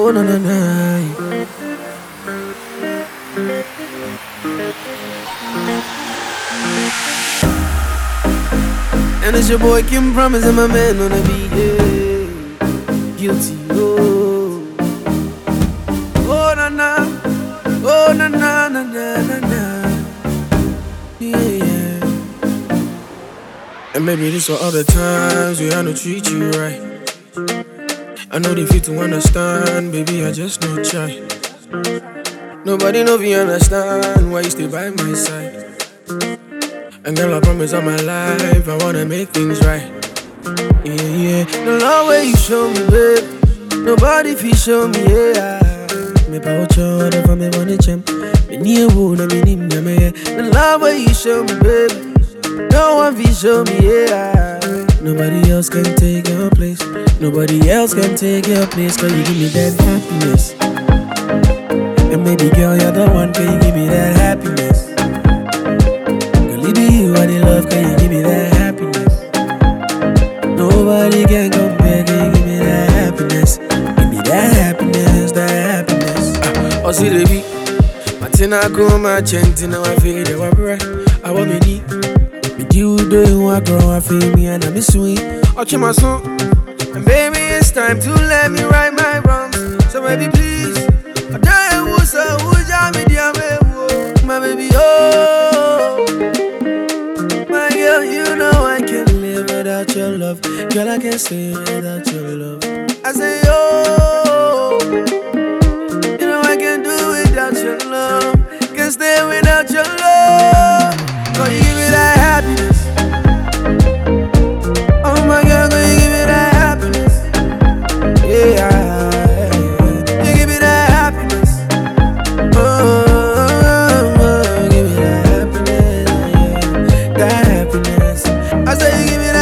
Oh na na na. And it's your boy King Promise and my man on the beat. Yeah. Guilty. Oh. And maybe this are other times we had to treat you right. I know they feel to understand, baby. I just no try. Nobody know if you understand why you stay by my side. And girl, I promise all my life I wanna make things right. Yeah, yeah. The love way you show me, babe. Nobody feel show me, yeah. Me pa ocho, whatever me wanna champ. Me near woo, na me nim na me. The love way you show me, babe. No one feel show me, yeah. Nobody else can take your place. Nobody else can take your place. Cause you give me that happiness. And maybe, girl, you're the one. Can you give me that happiness? Girl, it be you I love. Can you give me that happiness? Nobody can compare. Can you give me that happiness? Give me that happiness, that happiness. Ah, oh, see the beat. Matina go my chanting, now I feel it. I want me deep. Me do do you I grow, I feel me and I'm sweet. Oh, my song. And baby, it's time to let me right my wrongs. So baby, please. I die who so who jam me dear me, my baby, oh. My girl, you know I can't live without your love. Girl, I can't stay without your love. I say, oh. You know I can't do without your love. Can't stay without your I say you give me that.